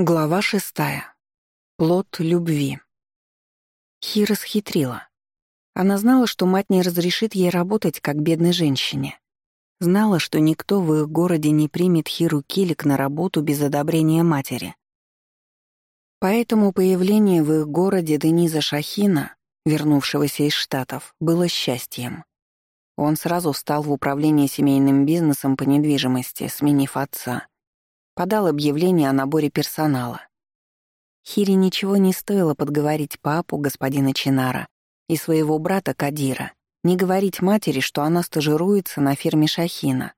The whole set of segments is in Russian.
Глава шестая. Плод любви. Хира схитрила. Она знала, что мать не разрешит ей работать как бедной женщине. Знала, что никто в их городе не примет Хиру Килик на работу без одобрения матери. Поэтому появление в их городе Дениза Шахина, вернувшегося из Штатов, было счастьем. Он сразу встал в управление семейным бизнесом по недвижимости, сменив отца — подал объявление о наборе персонала. Хире ничего не стоило подговорить папу, господина Чинара, и своего брата Кадира, не говорить матери, что она стажируется на ферме Шахина.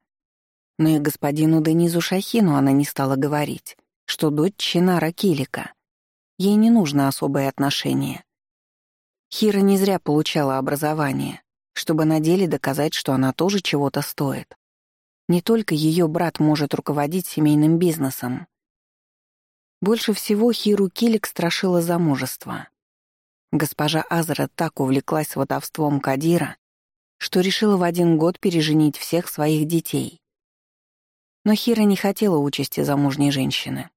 Но и господину Денизу Шахину она не стала говорить, что дочь Чинара Килика. Ей не нужно особое отношение. Хира не зря получала образование, чтобы на деле доказать, что она тоже чего-то стоит. Не только ее брат может руководить семейным бизнесом. Больше всего Хиру Килик страшило замужество. Госпожа Азра так увлеклась сватовством Кадира, что решила в один год переженить всех своих детей. Но Хира не хотела участи замужней женщины.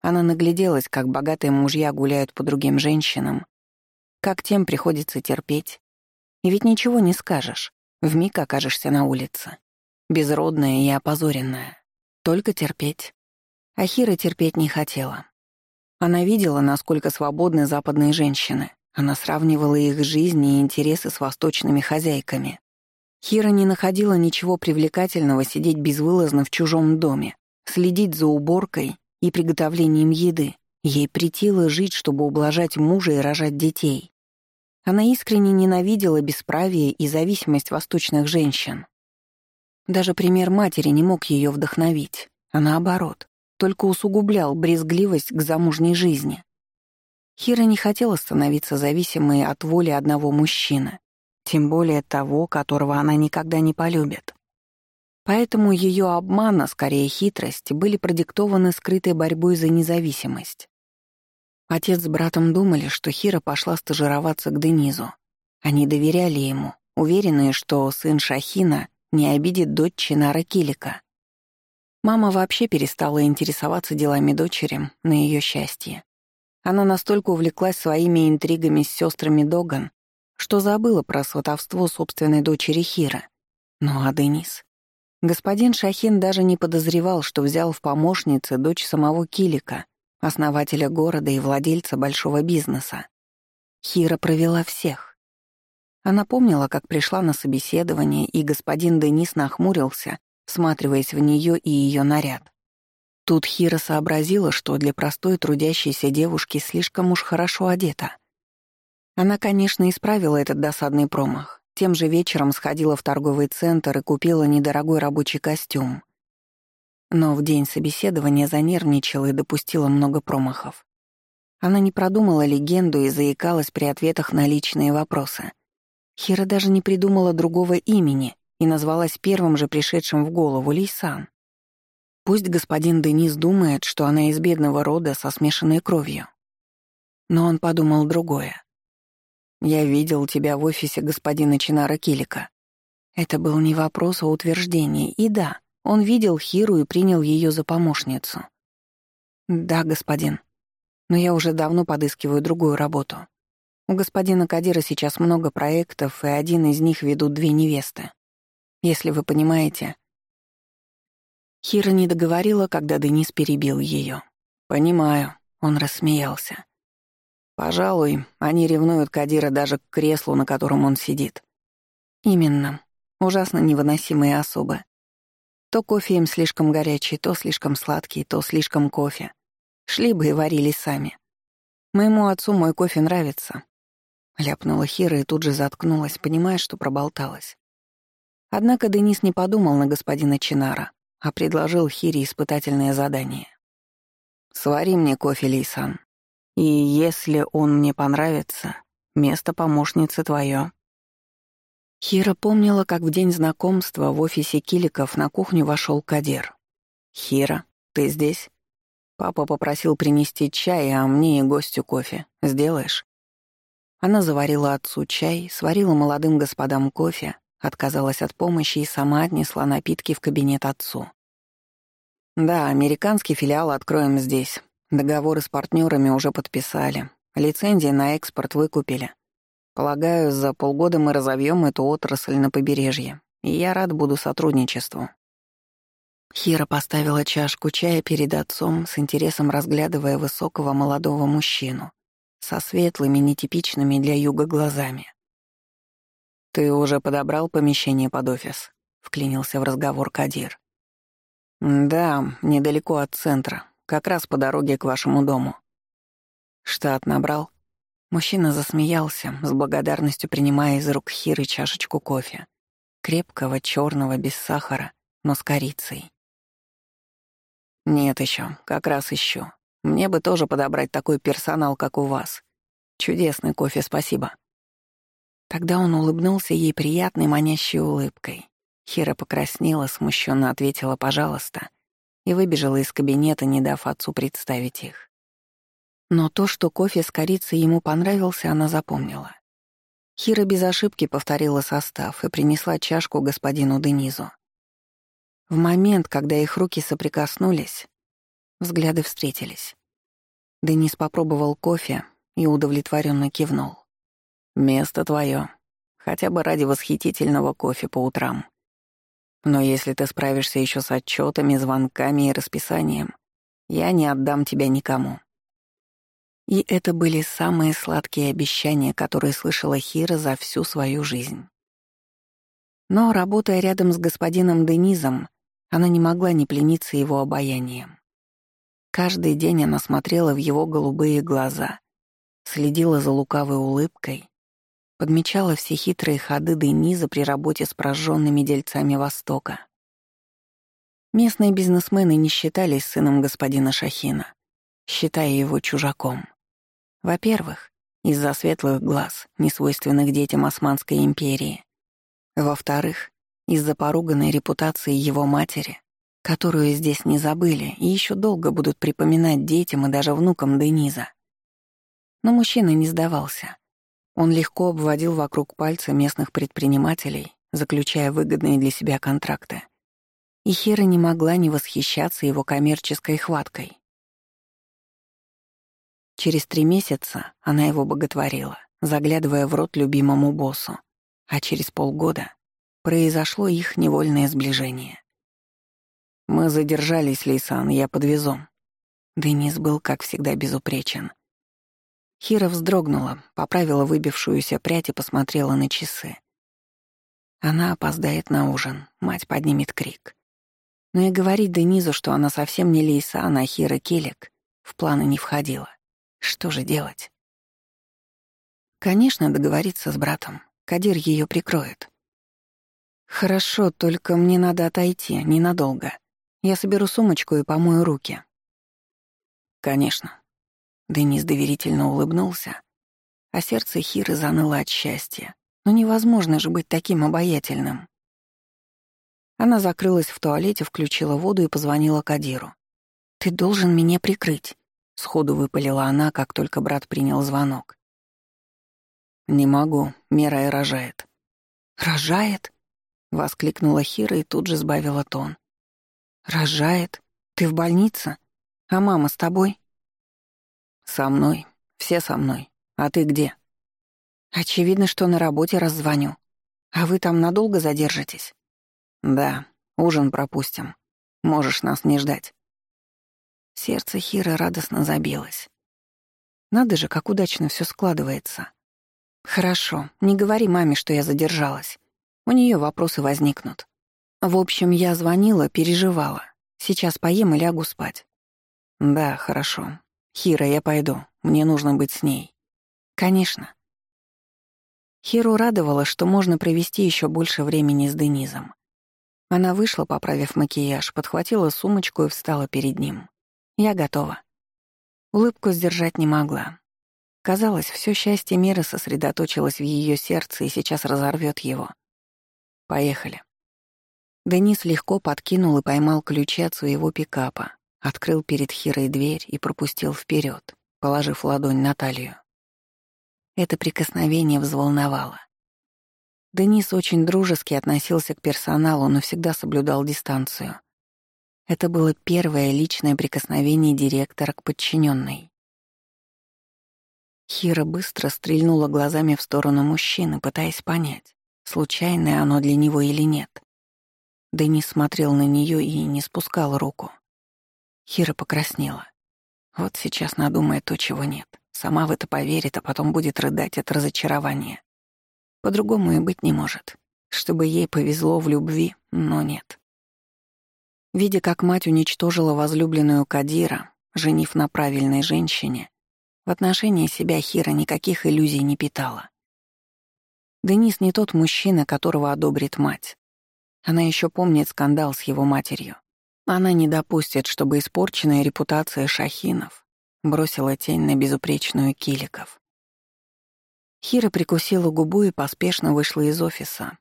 Она нагляделась, как богатые мужья гуляют по другим женщинам, как тем приходится терпеть. И ведь ничего не скажешь, вмиг окажешься на улице безродная и опозоренная. Только терпеть. Ахира терпеть не хотела. Она видела, насколько свободны западные женщины. Она сравнивала их жизни и интересы с восточными хозяйками. Хира не находила ничего привлекательного сидеть безвылазно в чужом доме, следить за уборкой и приготовлением еды. Ей притило жить, чтобы ублажать мужа и рожать детей. Она искренне ненавидела бесправие и зависимость восточных женщин. Даже пример матери не мог ее вдохновить, а наоборот, только усугублял брезгливость к замужней жизни. Хира не хотела становиться зависимой от воли одного мужчины, тем более того, которого она никогда не полюбит. Поэтому ее обман, а скорее хитрость, были продиктованы скрытой борьбой за независимость. Отец с братом думали, что Хира пошла стажироваться к Денизу. Они доверяли ему, уверенные, что сын Шахина не обидит дочь Чинара Килика. Мама вообще перестала интересоваться делами дочери на ее счастье. Она настолько увлеклась своими интригами с сестрами Доган, что забыла про сватовство собственной дочери Хира. Ну а Денис? Господин Шахин даже не подозревал, что взял в помощницы дочь самого Килика, основателя города и владельца большого бизнеса. Хира провела всех. Она помнила, как пришла на собеседование, и господин Денис нахмурился, всматриваясь в нее и ее наряд. Тут Хира сообразила, что для простой трудящейся девушки слишком уж хорошо одета. Она, конечно, исправила этот досадный промах. Тем же вечером сходила в торговый центр и купила недорогой рабочий костюм. Но в день собеседования занервничала и допустила много промахов. Она не продумала легенду и заикалась при ответах на личные вопросы. Хира даже не придумала другого имени и назвалась первым же пришедшим в голову Лейсан. Пусть господин Денис думает, что она из бедного рода со смешанной кровью. Но он подумал другое. «Я видел тебя в офисе господина Чинара Килика». Это был не вопрос, а утверждение. И да, он видел Хиру и принял ее за помощницу. «Да, господин. Но я уже давно подыскиваю другую работу. У господина Кадира сейчас много проектов, и один из них ведут две невесты. Если вы понимаете. Хира не договорила, когда Денис перебил ее. «Понимаю», — он рассмеялся. «Пожалуй, они ревнуют Кадира даже к креслу, на котором он сидит». «Именно. Ужасно невыносимые особы. То кофе им слишком горячий, то слишком сладкий, то слишком кофе. Шли бы и варили сами. Моему отцу мой кофе нравится, Ляпнула Хира и тут же заткнулась, понимая, что проболталась. Однако Денис не подумал на господина Чинара, а предложил Хире испытательное задание. «Свари мне кофе, Лейсан. И если он мне понравится, место помощницы твое». Хира помнила, как в день знакомства в офисе Киликов на кухню вошел Кадир. «Хира, ты здесь?» Папа попросил принести чай, а мне и гостю кофе. Сделаешь? Она заварила отцу чай, сварила молодым господам кофе, отказалась от помощи и сама отнесла напитки в кабинет отцу. «Да, американский филиал откроем здесь. Договоры с партнерами уже подписали, лицензии на экспорт выкупили. Полагаю, за полгода мы разовьем эту отрасль на побережье, и я рад буду сотрудничеству». Хира поставила чашку чая перед отцом, с интересом разглядывая высокого молодого мужчину со светлыми, нетипичными для юга глазами. «Ты уже подобрал помещение под офис?» — вклинился в разговор Кадир. «Да, недалеко от центра, как раз по дороге к вашему дому». «Штат набрал?» Мужчина засмеялся, с благодарностью принимая из рук Хиры чашечку кофе. Крепкого, черного, без сахара, но с корицей. «Нет еще, как раз ищу. Мне бы тоже подобрать такой персонал, как у вас. Чудесный кофе, спасибо». Тогда он улыбнулся ей приятной, манящей улыбкой. Хира покраснела, смущенно ответила «пожалуйста» и выбежала из кабинета, не дав отцу представить их. Но то, что кофе с корицей ему понравился, она запомнила. Хира без ошибки повторила состав и принесла чашку господину Денизу. В момент, когда их руки соприкоснулись, взгляды встретились. Денис попробовал кофе и удовлетворенно кивнул. «Место твое, хотя бы ради восхитительного кофе по утрам. Но если ты справишься еще с отчетами, звонками и расписанием, я не отдам тебя никому. И это были самые сладкие обещания, которые слышала Хира за всю свою жизнь. Но, работая рядом с господином Денизом, она не могла не плениться его обаянием. Каждый день она смотрела в его голубые глаза, следила за лукавой улыбкой, подмечала все хитрые ходы Дениза при работе с прожженными дельцами Востока. Местные бизнесмены не считались сыном господина Шахина, считая его чужаком. Во-первых, из-за светлых глаз, несвойственных детям Османской империи. Во-вторых, из-за поруганной репутации его матери, которую здесь не забыли и еще долго будут припоминать детям и даже внукам Дениза. Но мужчина не сдавался. Он легко обводил вокруг пальца местных предпринимателей, заключая выгодные для себя контракты. И Хира не могла не восхищаться его коммерческой хваткой. Через три месяца она его боготворила, заглядывая в рот любимому боссу, а через полгода произошло их невольное сближение. «Мы задержались, Лейсан, я подвезу». Денис был, как всегда, безупречен. Хира вздрогнула, поправила выбившуюся прядь и посмотрела на часы. Она опоздает на ужин, мать поднимет крик. Но и говорить Денизу, что она совсем не Лейсан, а Хира Келек, в планы не входила. Что же делать? Конечно, договориться с братом. Кадир ее прикроет. Хорошо, только мне надо отойти, ненадолго. Я соберу сумочку и помою руки. Конечно. Денис доверительно улыбнулся, а сердце Хиры заныло от счастья. Но невозможно же быть таким обаятельным. Она закрылась в туалете, включила воду и позвонила Кадиру. «Ты должен меня прикрыть». Сходу выпалила она, как только брат принял звонок. «Не могу, Мирай рожает». «Рожает?» — воскликнула Хира и тут же сбавила тон. «Рожает? Ты в больнице? А мама с тобой?» «Со мной. Все со мной. А ты где?» «Очевидно, что на работе раззвоню. А вы там надолго задержитесь?» «Да, ужин пропустим. Можешь нас не ждать». Сердце Хиры радостно забилось. Надо же, как удачно все складывается. Хорошо, не говори маме, что я задержалась. У нее вопросы возникнут. В общем, я звонила, переживала. Сейчас поем и лягу спать. Да, хорошо. Хира, я пойду. Мне нужно быть с ней. Конечно. Хиру радовало, что можно провести еще больше времени с Денизом. Она вышла, поправив макияж, подхватила сумочку и встала перед ним. Я готова. Улыбку сдержать не могла. Казалось, все счастье мира сосредоточилось в ее сердце и сейчас разорвет его. Поехали. Денис легко подкинул и поймал ключи от своего пикапа, открыл перед Хирой дверь и пропустил вперед, положив ладонь на талию. Это прикосновение взволновало. Денис очень дружески относился к персоналу, но всегда соблюдал дистанцию — Это было первое личное прикосновение директора к подчиненной. Хира быстро стрельнула глазами в сторону мужчины, пытаясь понять, случайное оно для него или нет. Денис смотрел на нее и не спускал руку. Хира покраснела. Вот сейчас надумает то, чего нет. Сама в это поверит, а потом будет рыдать от разочарования. По-другому и быть не может. Чтобы ей повезло в любви, но нет. Видя, как мать уничтожила возлюбленную Кадира, женив на правильной женщине, в отношении себя Хира никаких иллюзий не питала. Денис не тот мужчина, которого одобрит мать. Она еще помнит скандал с его матерью. Она не допустит, чтобы испорченная репутация Шахинов бросила тень на безупречную Киликов. Хира прикусила губу и поспешно вышла из офиса,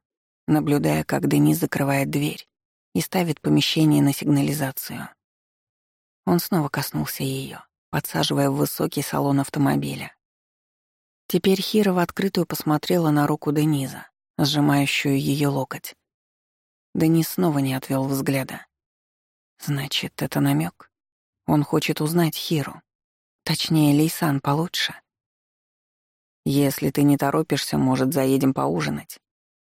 наблюдая, как Денис закрывает дверь и ставит помещение на сигнализацию. Он снова коснулся ее, подсаживая в высокий салон автомобиля. Теперь Хира в открытую посмотрела на руку Дениза, сжимающую ее локоть. Денис снова не отвел взгляда. Значит, это намек. Он хочет узнать Хиру. Точнее, Лейсан получше. Если ты не торопишься, может, заедем поужинать.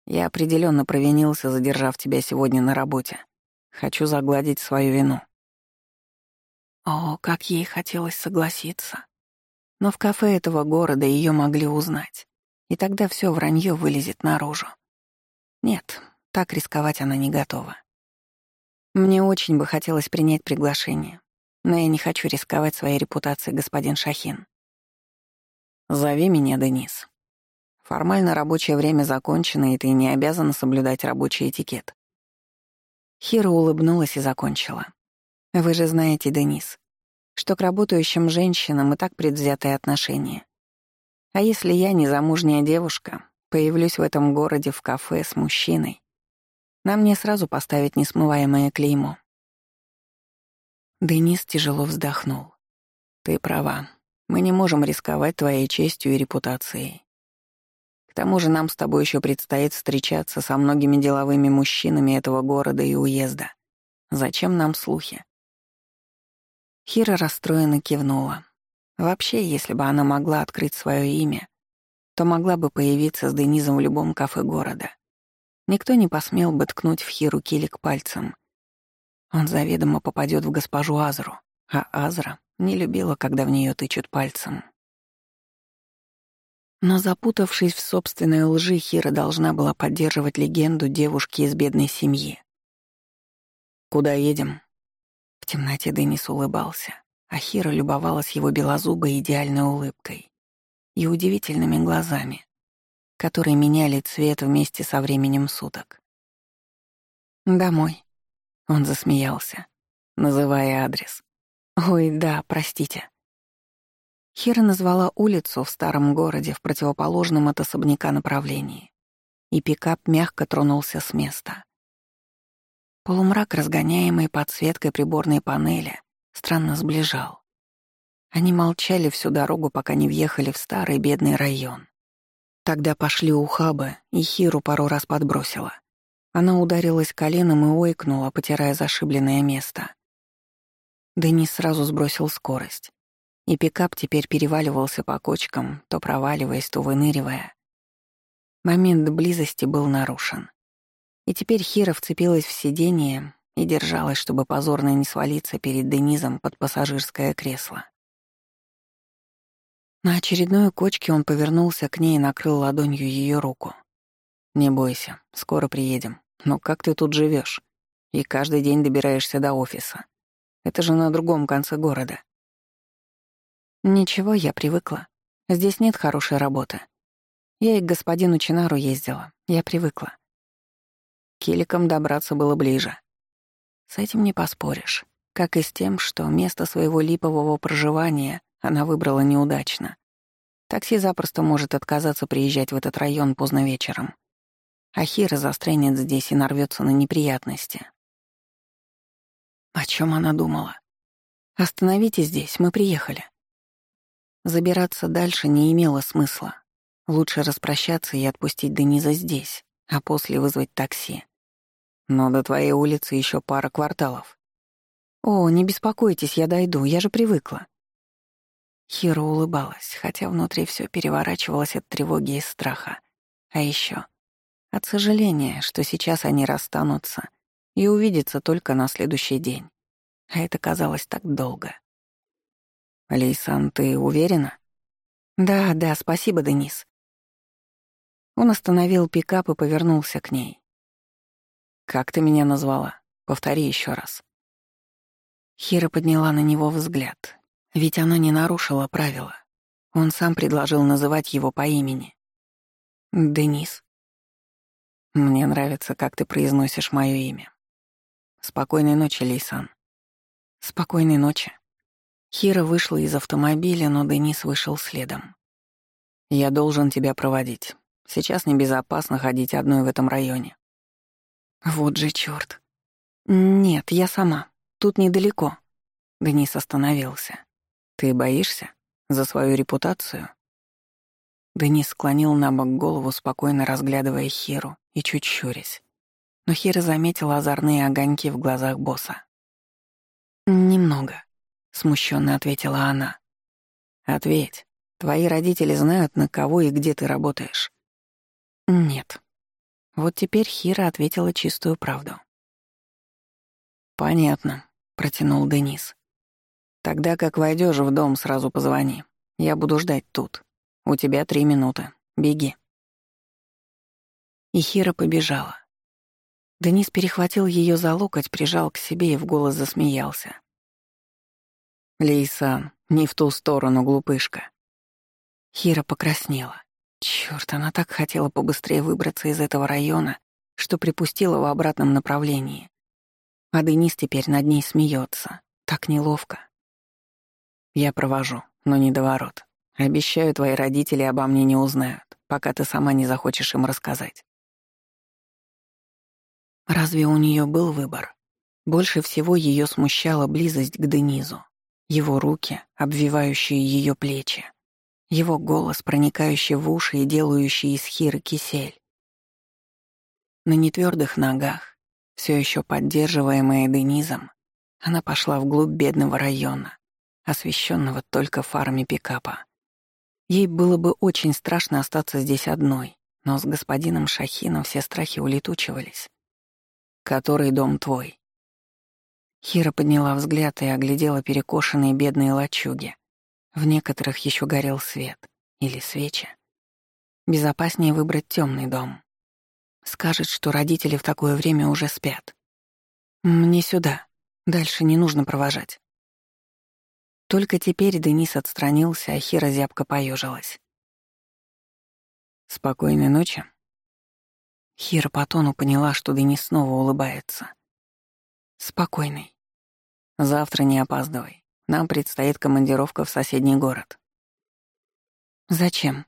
Я определенно провинился, задержав тебя сегодня на работе. Хочу загладить свою вину. О, как ей хотелось согласиться. Но в кафе этого города ее могли узнать. И тогда все вранье вылезет наружу. Нет, так рисковать она не готова. Мне очень бы хотелось принять приглашение, но я не хочу рисковать своей репутацией, господин Шахин. Зови меня Денис. Формально рабочее время закончено, и ты не обязана соблюдать рабочий этикет. Хира улыбнулась и закончила. Вы же знаете, Денис, что к работающим женщинам и так предвзятое отношение. А если я, незамужняя девушка, появлюсь в этом городе в кафе с мужчиной, на мне сразу поставить несмываемое клеймо. Денис тяжело вздохнул. Ты права. Мы не можем рисковать твоей честью и репутацией тому же нам с тобой еще предстоит встречаться со многими деловыми мужчинами этого города и уезда. Зачем нам слухи?» Хира расстроенно кивнула. Вообще, если бы она могла открыть свое имя, то могла бы появиться с Денизом в любом кафе города. Никто не посмел бы ткнуть в Хиру килик пальцем. Он заведомо попадет в госпожу Азру, а Азра не любила, когда в нее тычут пальцем. Но запутавшись в собственной лжи, Хира должна была поддерживать легенду девушки из бедной семьи. «Куда едем?» В темноте Денис улыбался, а Хира любовалась его белозубой идеальной улыбкой и удивительными глазами, которые меняли цвет вместе со временем суток. «Домой», — он засмеялся, называя адрес. «Ой, да, простите». Хира назвала улицу в старом городе в противоположном от особняка направлении, и пикап мягко тронулся с места. Полумрак, разгоняемый подсветкой приборной панели, странно сближал. Они молчали всю дорогу, пока не въехали в старый бедный район. Тогда пошли ухабы, и Хиру пару раз подбросила. Она ударилась коленом и ойкнула, потирая зашибленное место. Денис сразу сбросил скорость и пикап теперь переваливался по кочкам, то проваливаясь, то выныривая. Момент близости был нарушен. И теперь Хира вцепилась в сиденье и держалась, чтобы позорно не свалиться перед Денизом под пассажирское кресло. На очередной кочке он повернулся к ней и накрыл ладонью ее руку. «Не бойся, скоро приедем. Но как ты тут живешь? И каждый день добираешься до офиса. Это же на другом конце города. Ничего, я привыкла. Здесь нет хорошей работы. Я и к господину Чинару ездила. Я привыкла. Киликам добраться было ближе. С этим не поспоришь. Как и с тем, что место своего липового проживания она выбрала неудачно. Такси запросто может отказаться приезжать в этот район поздно вечером. А Хира застрянет здесь и нарвется на неприятности. О чем она думала? «Остановите здесь, мы приехали». Забираться дальше не имело смысла. Лучше распрощаться и отпустить Дениза здесь, а после вызвать такси. Но до твоей улицы еще пара кварталов. «О, не беспокойтесь, я дойду, я же привыкла». Хира улыбалась, хотя внутри все переворачивалось от тревоги и страха. А еще от сожаления, что сейчас они расстанутся и увидятся только на следующий день. А это казалось так долго. «Лейсан, ты уверена?» «Да, да, спасибо, Денис». Он остановил пикап и повернулся к ней. «Как ты меня назвала? Повтори еще раз». Хира подняла на него взгляд, ведь она не нарушила правила. Он сам предложил называть его по имени. «Денис». «Мне нравится, как ты произносишь мое имя. Спокойной ночи, Лейсан». «Спокойной ночи». Хира вышла из автомобиля, но Денис вышел следом. «Я должен тебя проводить. Сейчас небезопасно ходить одной в этом районе». «Вот же чёрт». «Нет, я сама. Тут недалеко». Денис остановился. «Ты боишься? За свою репутацию?» Денис склонил на бок голову, спокойно разглядывая Хиру и чуть щурясь. Но Хира заметила озорные огоньки в глазах босса. «Немного», — смущенно ответила она. «Ответь. Твои родители знают, на кого и где ты работаешь?» «Нет». Вот теперь Хира ответила чистую правду. «Понятно», — протянул Денис. «Тогда как войдешь в дом, сразу позвони. Я буду ждать тут». У тебя три минуты. Беги». И Хира побежала. Денис перехватил ее за локоть, прижал к себе и в голос засмеялся. «Лейсан, не в ту сторону, глупышка». Хира покраснела. Чёрт, она так хотела побыстрее выбраться из этого района, что припустила в обратном направлении. А Денис теперь над ней смеется. Так неловко. «Я провожу, но не до ворот», Обещаю, твои родители обо мне не узнают, пока ты сама не захочешь им рассказать. Разве у нее был выбор? Больше всего ее смущала близость к Денизу, его руки, обвивающие ее плечи, его голос, проникающий в уши и делающий из хиры кисель. На нетвердых ногах, все еще поддерживаемая Денизом, она пошла вглубь бедного района, освещенного только фарами пикапа. Ей было бы очень страшно остаться здесь одной, но с господином Шахином все страхи улетучивались. «Который дом твой?» Хира подняла взгляд и оглядела перекошенные бедные лачуги. В некоторых еще горел свет. Или свечи. Безопаснее выбрать темный дом. Скажет, что родители в такое время уже спят. «Мне сюда. Дальше не нужно провожать». Только теперь Денис отстранился, а Хира зябко поежилась. «Спокойной ночи». Хира по тону поняла, что Денис снова улыбается. «Спокойной. Завтра не опаздывай. Нам предстоит командировка в соседний город». «Зачем?»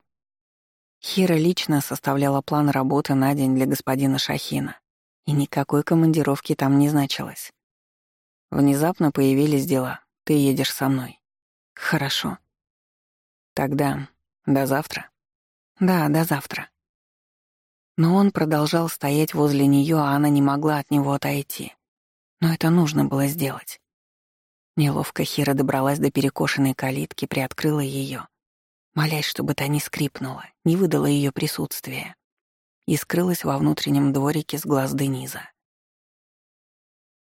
Хира лично составляла план работы на день для господина Шахина, и никакой командировки там не значилось. Внезапно появились дела, ты едешь со мной. Хорошо. Тогда до завтра. Да, до завтра. Но он продолжал стоять возле нее, а она не могла от него отойти. Но это нужно было сделать. Неловко Хира добралась до перекошенной калитки, приоткрыла ее, молясь, чтобы та не скрипнула, не выдала ее присутствия, и скрылась во внутреннем дворике с глаз Дениза.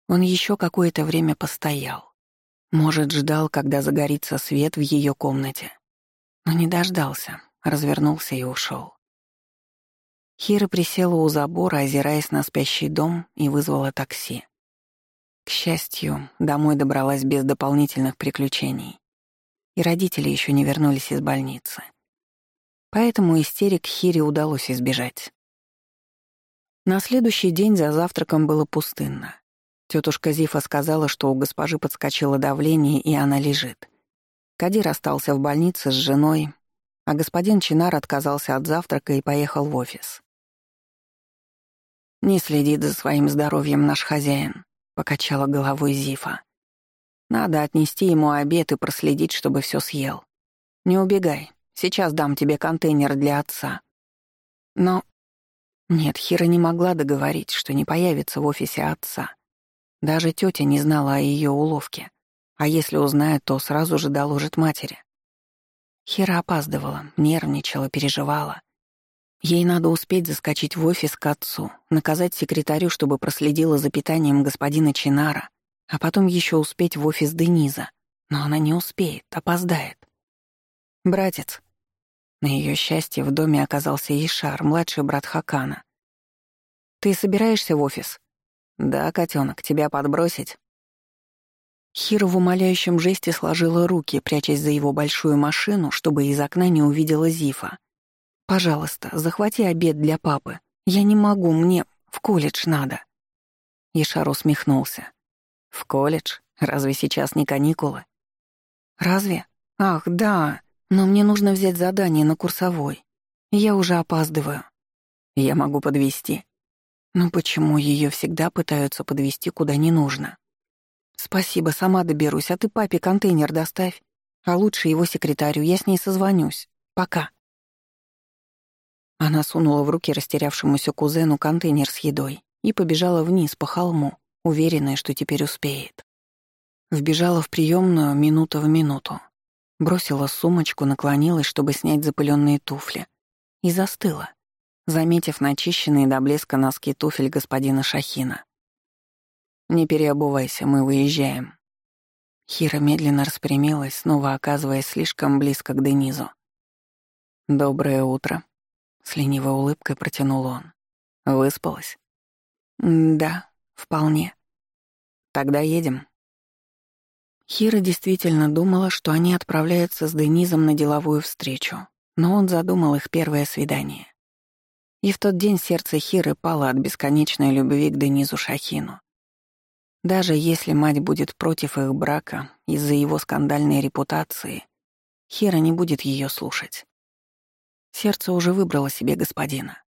Он еще какое-то время постоял, может, ждал, когда загорится свет в ее комнате. Но не дождался, развернулся и ушел. Хира присела у забора, озираясь на спящий дом, и вызвала такси. К счастью, домой добралась без дополнительных приключений. И родители еще не вернулись из больницы. Поэтому истерик Хире удалось избежать. На следующий день за завтраком было пустынно. Тетушка Зифа сказала, что у госпожи подскочило давление, и она лежит. Кадир остался в больнице с женой, а господин Чинар отказался от завтрака и поехал в офис. «Не следит за своим здоровьем наш хозяин», — покачала головой Зифа. «Надо отнести ему обед и проследить, чтобы все съел. Не убегай, сейчас дам тебе контейнер для отца». Но... Нет, Хира не могла договорить, что не появится в офисе отца. Даже тетя не знала о ее уловке. А если узнает, то сразу же доложит матери. Хира опаздывала, нервничала, переживала. Ей надо успеть заскочить в офис к отцу, наказать секретарю, чтобы проследила за питанием господина Чинара, а потом еще успеть в офис Дениза. Но она не успеет, опоздает. «Братец». На ее счастье в доме оказался Ишар, младший брат Хакана. «Ты собираешься в офис?» «Да, котенок, тебя подбросить?» Хира в умоляющем жесте сложила руки, прячась за его большую машину, чтобы из окна не увидела Зифа. «Пожалуйста, захвати обед для папы. Я не могу, мне в колледж надо». Ишар усмехнулся. «В колледж? Разве сейчас не каникулы?» «Разве? Ах, да, но мне нужно взять задание на курсовой. Я уже опаздываю. Я могу подвести. Но почему ее всегда пытаются подвести куда не нужно? Спасибо, сама доберусь, а ты папе контейнер доставь. А лучше его секретарю, я с ней созвонюсь. Пока. Она сунула в руки растерявшемуся кузену контейнер с едой и побежала вниз по холму, уверенная, что теперь успеет. Вбежала в приемную минута в минуту. Бросила сумочку, наклонилась, чтобы снять запыленные туфли. И застыла, заметив начищенные до блеска носки туфель господина Шахина. «Не переобувайся, мы выезжаем». Хира медленно распрямилась, снова оказываясь слишком близко к Денизу. «Доброе утро», — с ленивой улыбкой протянул он. «Выспалась?» «Да, вполне». «Тогда едем». Хира действительно думала, что они отправляются с Денизом на деловую встречу, но он задумал их первое свидание. И в тот день сердце Хиры пало от бесконечной любви к Денизу Шахину. Даже если мать будет против их брака из-за его скандальной репутации, Хира не будет ее слушать. Сердце уже выбрало себе господина.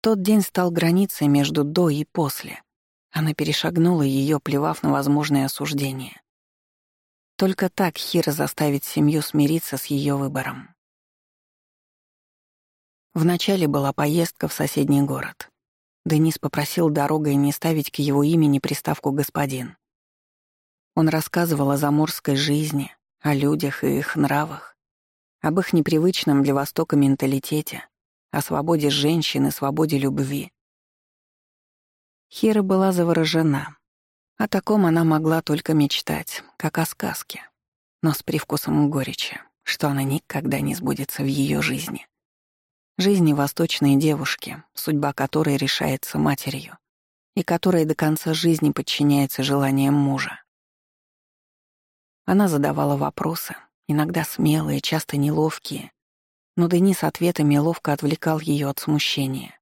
Тот день стал границей между «до» и «после». Она перешагнула ее, плевав на возможное осуждение. Только так Хира заставит семью смириться с ее выбором. Вначале была поездка в соседний город. Денис попросил дорогой не ставить к его имени приставку «господин». Он рассказывал о заморской жизни, о людях и их нравах, об их непривычном для Востока менталитете, о свободе женщин и свободе любви. Хира была заворожена. О таком она могла только мечтать, как о сказке, но с привкусом горечи, что она никогда не сбудется в ее жизни жизни восточной девушки, судьба которой решается матерью, и которая до конца жизни подчиняется желаниям мужа. Она задавала вопросы, иногда смелые, часто неловкие, но Денис ответами ловко отвлекал ее от смущения.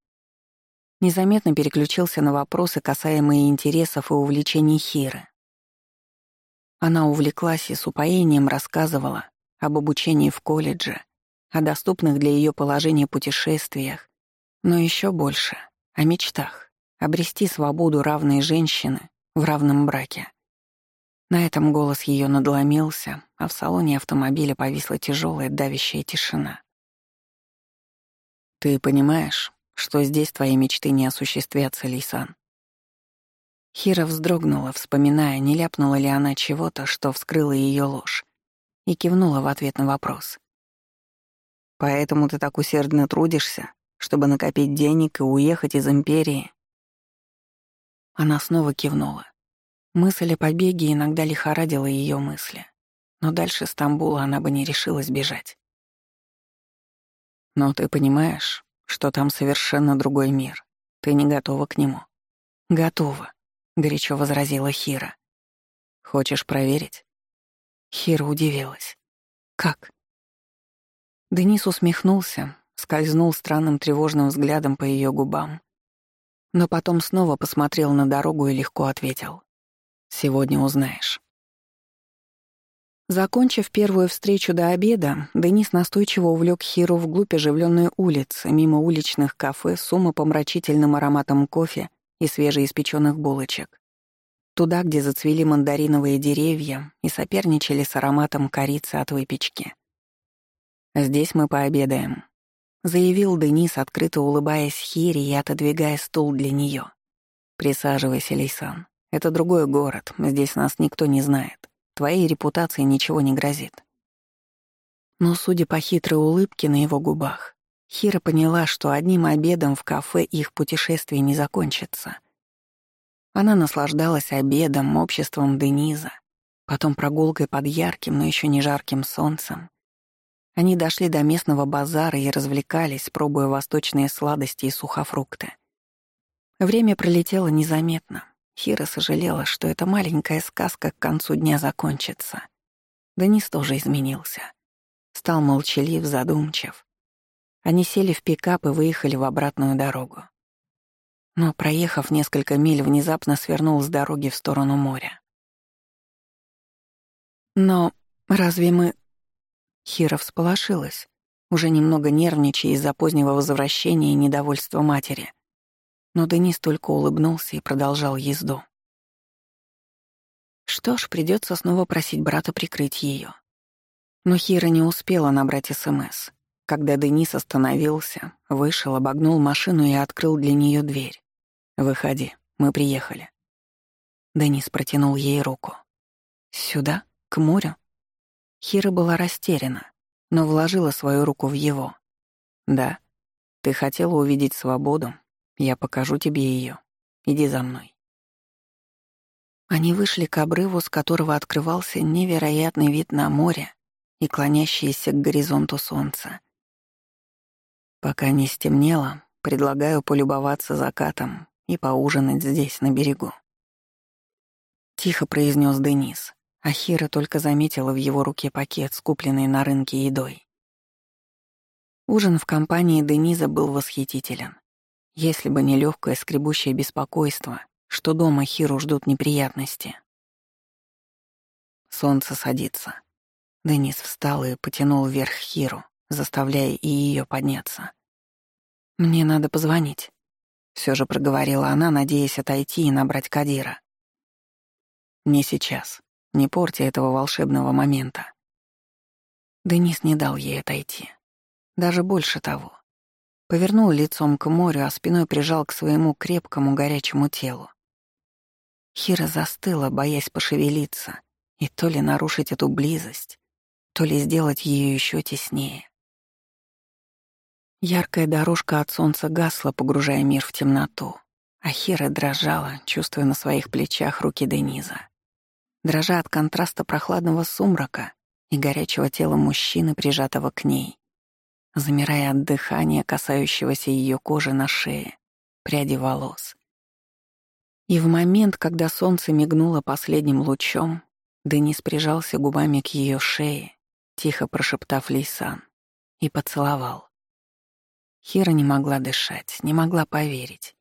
Незаметно переключился на вопросы, касаемые интересов и увлечений Хиры. Она увлеклась и с упоением рассказывала об обучении в колледже, о доступных для ее положения путешествиях, но еще больше — о мечтах, обрести свободу равной женщины в равном браке. На этом голос ее надломился, а в салоне автомобиля повисла тяжелая давящая тишина. «Ты понимаешь, что здесь твои мечты не осуществятся, Лейсан?» Хира вздрогнула, вспоминая, не ляпнула ли она чего-то, что вскрыло ее ложь, и кивнула в ответ на вопрос. Поэтому ты так усердно трудишься, чтобы накопить денег и уехать из империи?» Она снова кивнула. Мысль о побеге иногда лихорадила ее мысли, но дальше Стамбула она бы не решилась бежать. «Но ты понимаешь, что там совершенно другой мир. Ты не готова к нему». «Готова», — горячо возразила Хира. «Хочешь проверить?» Хира удивилась. «Как?» Денис усмехнулся, скользнул странным тревожным взглядом по ее губам. Но потом снова посмотрел на дорогу и легко ответил. «Сегодня узнаешь». Закончив первую встречу до обеда, Денис настойчиво увлек Хиру вглубь оживленной улицы, мимо уличных кафе с умопомрачительным ароматом кофе и свежеиспеченных булочек. Туда, где зацвели мандариновые деревья и соперничали с ароматом корицы от выпечки. «Здесь мы пообедаем», — заявил Денис, открыто улыбаясь Хире и отодвигая стул для нее. «Присаживайся, Лейсан. Это другой город, здесь нас никто не знает. Твоей репутации ничего не грозит». Но, судя по хитрой улыбке на его губах, Хира поняла, что одним обедом в кафе их путешествие не закончится. Она наслаждалась обедом, обществом Дениза, потом прогулкой под ярким, но еще не жарким солнцем. Они дошли до местного базара и развлекались, пробуя восточные сладости и сухофрукты. Время пролетело незаметно. Хира сожалела, что эта маленькая сказка к концу дня закончится. Денис тоже изменился. Стал молчалив, задумчив. Они сели в пикап и выехали в обратную дорогу. Но, проехав несколько миль, внезапно свернул с дороги в сторону моря. «Но разве мы...» Хира всполошилась, уже немного нервничая из-за позднего возвращения и недовольства матери. Но Денис только улыбнулся и продолжал езду. Что ж, придется снова просить брата прикрыть ее. Но Хира не успела набрать СМС, когда Денис остановился, вышел, обогнул машину и открыл для нее дверь. «Выходи, мы приехали». Денис протянул ей руку. «Сюда?» К морю? Хира была растеряна, но вложила свою руку в его. «Да, ты хотела увидеть свободу. Я покажу тебе ее. Иди за мной». Они вышли к обрыву, с которого открывался невероятный вид на море и клонящееся к горизонту солнце. Пока не стемнело, предлагаю полюбоваться закатом и поужинать здесь, на берегу. Тихо произнес Денис. Ахира только заметила в его руке пакет, скупленный на рынке едой. Ужин в компании Дениза был восхитителен. Если бы не легкое скребущее беспокойство, что дома Хиру ждут неприятности. Солнце садится. Денис встал и потянул вверх Хиру, заставляя и ее подняться. «Мне надо позвонить», — все же проговорила она, надеясь отойти и набрать Кадира. «Не сейчас», не порти этого волшебного момента. Денис не дал ей отойти. Даже больше того. Повернул лицом к морю, а спиной прижал к своему крепкому горячему телу. Хира застыла, боясь пошевелиться, и то ли нарушить эту близость, то ли сделать ее еще теснее. Яркая дорожка от солнца гасла, погружая мир в темноту, а Хира дрожала, чувствуя на своих плечах руки Дениза дрожа от контраста прохладного сумрака и горячего тела мужчины, прижатого к ней, замирая от дыхания, касающегося ее кожи на шее, пряди волос. И в момент, когда солнце мигнуло последним лучом, Денис прижался губами к ее шее, тихо прошептав Лейсан, и поцеловал. Хира не могла дышать, не могла поверить.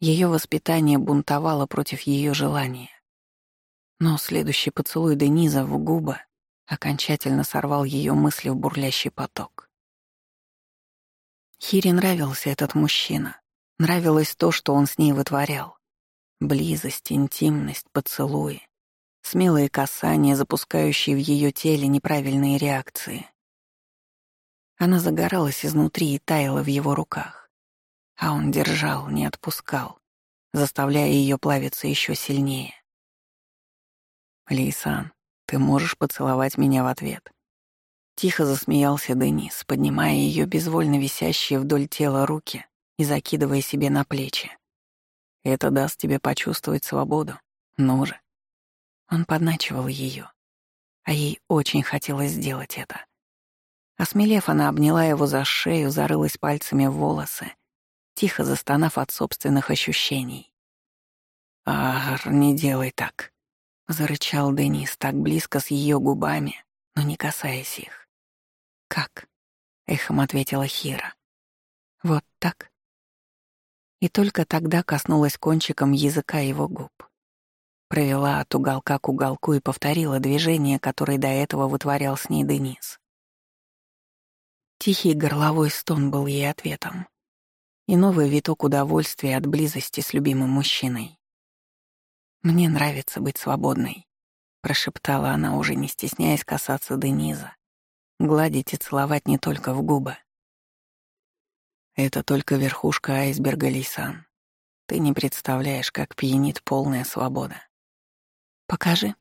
Ее воспитание бунтовало против ее желания. Но следующий поцелуй Дениза в губы окончательно сорвал ее мысли в бурлящий поток. Хире нравился этот мужчина. Нравилось то, что он с ней вытворял. Близость, интимность, поцелуи. Смелые касания, запускающие в ее теле неправильные реакции. Она загоралась изнутри и таяла в его руках. А он держал, не отпускал, заставляя ее плавиться еще сильнее. «Лейсан, ты можешь поцеловать меня в ответ?» Тихо засмеялся Денис, поднимая ее безвольно висящие вдоль тела руки и закидывая себе на плечи. «Это даст тебе почувствовать свободу. Ну же». Он подначивал ее, а ей очень хотелось сделать это. Осмелев, она обняла его за шею, зарылась пальцами в волосы, тихо застонав от собственных ощущений. «Ар, не делай так», — зарычал Денис так близко с ее губами, но не касаясь их. «Как?» — эхом ответила Хира. «Вот так?» И только тогда коснулась кончиком языка его губ. Провела от уголка к уголку и повторила движение, которое до этого вытворял с ней Денис. Тихий горловой стон был ей ответом. И новый виток удовольствия от близости с любимым мужчиной. «Мне нравится быть свободной», — прошептала она, уже не стесняясь касаться Дениза, гладить и целовать не только в губы. «Это только верхушка айсберга, Лейсан. Ты не представляешь, как пьянит полная свобода. Покажи.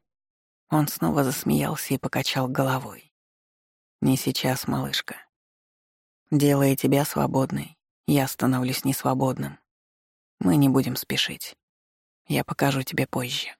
Он снова засмеялся и покачал головой. Не сейчас, малышка. Делая тебя свободной, я становлюсь несвободным. Мы не будем спешить. Я покажу тебе позже.